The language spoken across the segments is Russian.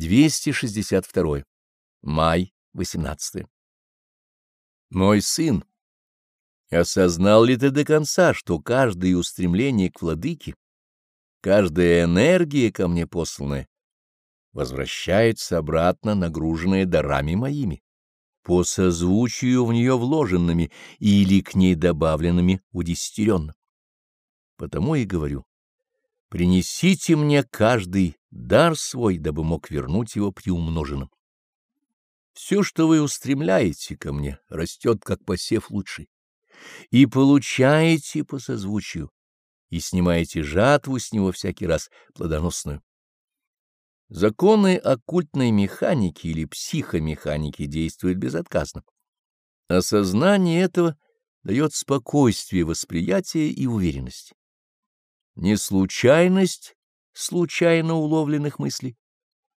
262. Май 18. Мой сын, осознал ли ты до конца, что каждое устремление к владыке, каждая энергия ко мне посланная, возвращается обратно, нагруженная дарами моими, по созвучию в нее вложенными или к ней добавленными удесятеренно? Потому и говорю, принесите мне каждый дар свой, дабы мог вернуть его приумноженным. Все, что вы устремляете ко мне, растет, как посев лучший, и получаете по созвучию, и снимаете жатву с него всякий раз плодоносную. Законы оккультной механики или психомеханики действуют безотказно. Осознание этого дает спокойствие восприятия и уверенность. Не случайность случайно уловленных мыслей,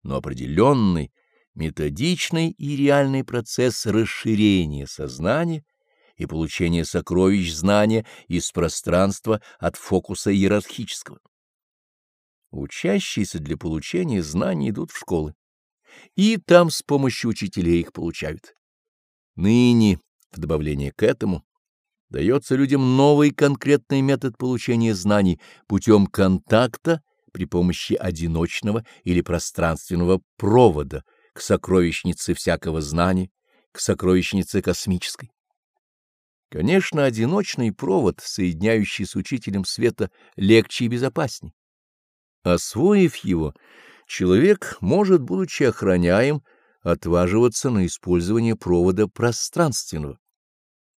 но определенный, методичный и реальный процесс расширения сознания и получения сокровищ знания из пространства от фокуса иерархического. Учащиеся для получения знаний идут в школы, и там с помощью учителей их получают. Ныне, в добавление к этому, дается людям новый конкретный метод получения знаний путем контакта при помощи одиночного или пространственного провода к сокровищнице всякого знания, к сокровищнице космической. Конечно, одиночный провод, соединяющий с учителем света, легче и безопасней. Освоив его, человек может, будучи охраняем, отваживаться на использование провода пространственного.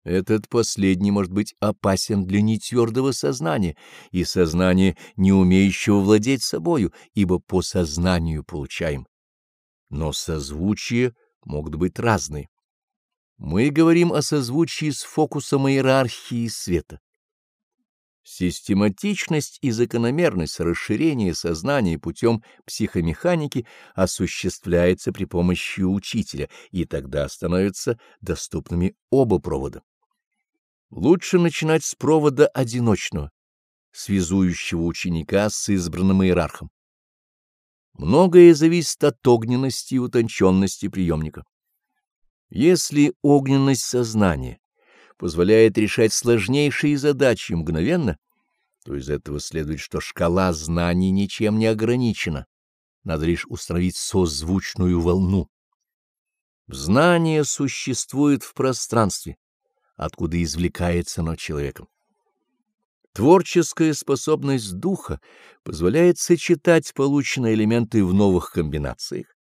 Этот последний может быть опасен для нетвердого сознания и сознания, не умеющего владеть собою, ибо по сознанию получаем. Но созвучия могут быть разные. Мы говорим о созвучии с фокусом иерархии света. Систематичность и закономерность расширения сознания путем психомеханики осуществляется при помощи учителя, и тогда становятся доступными оба провода. Лучше начинать с провода одиночного, связующего ученика с избранным иерархом. Многое зависит от огненности и утонченности приемника. Если огненность сознания позволяет решать сложнейшие задачи мгновенно, то из этого следует, что шкала знаний ничем не ограничена, надо лишь установить созвучную волну. Знание существует в пространстве, откуда извлекается оно человеком. Творческая способность духа позволяет сочетать полученные элементы в новых комбинациях,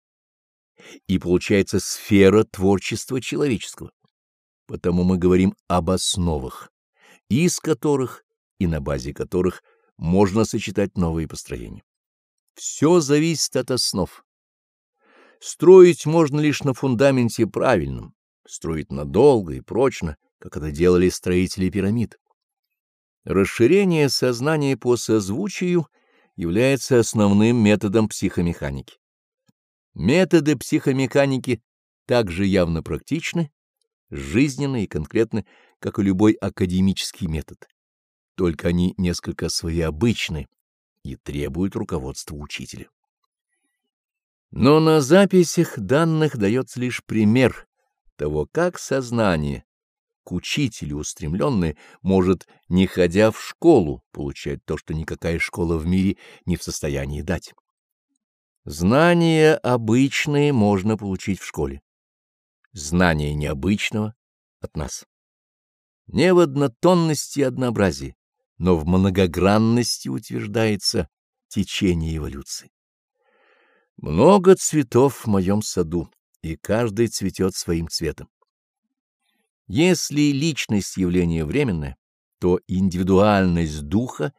и получается сфера творчества человеческого. Потому мы говорим об основах, из которых и на базе которых можно сочетать новые построения. Все зависит от основ. Строить можно лишь на фундаменте правильном, строить надолго и прочно — как это делали строители пирамид. Расширение сознания по созвучию является основным методом психомеханики. Методы психомеханики также явно практичны, жизненны и конкретны, как и любой академический метод. Только они несколько своеобычны и требуют руководства учителя. Но на записях данных дается лишь пример того, как сознание к учителю устремленное может, не ходя в школу, получать то, что никакая школа в мире не в состоянии дать. Знания обычные можно получить в школе. Знания необычного — от нас. Не в однотонности и однообразии, но в многогранности утверждается течение эволюции. Много цветов в моем саду, и каждый цветет своим цветом. Если личность явление временное, то индивидуальность духа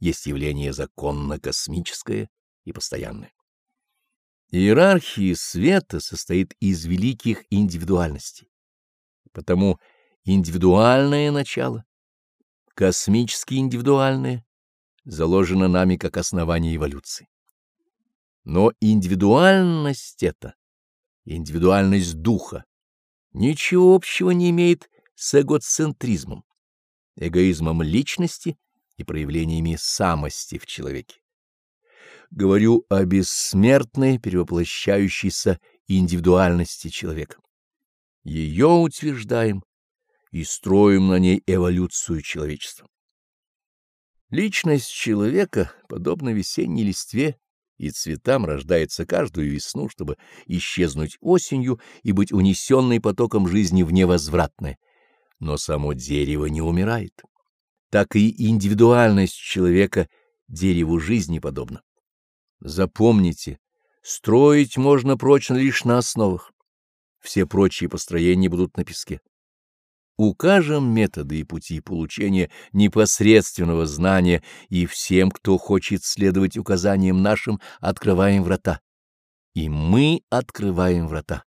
есть явление законно-космическое и постоянное. Иерархия света состоит из великих индивидуальностей. Потому индивидуальное начало, космически индивидуальное, заложено нами как основание эволюции. Но индивидуальность это, индивидуальность духа, ничего общего не имеет с эгоцентризмом, эгоизмом личности и проявлениями самости в человеке. говорю о бессмертной, перевоплощающейся индивидуальности человека. Ее утверждаем и строим на ней эволюцию человечества. Личность человека, подобно весенней листве и цветам, рождается каждую весну, чтобы исчезнуть осенью и быть унесенной потоком жизни в невозвратное. Но само дерево не умирает. Так и индивидуальность человека дереву жизни подобна. Запомните, строить можно прочно лишь на основах. Все прочие построения будут на песке. Укажем методы и пути получения непосредственного знания, и всем, кто хочет следовать указаниям нашим, открываем врата. И мы открываем врата.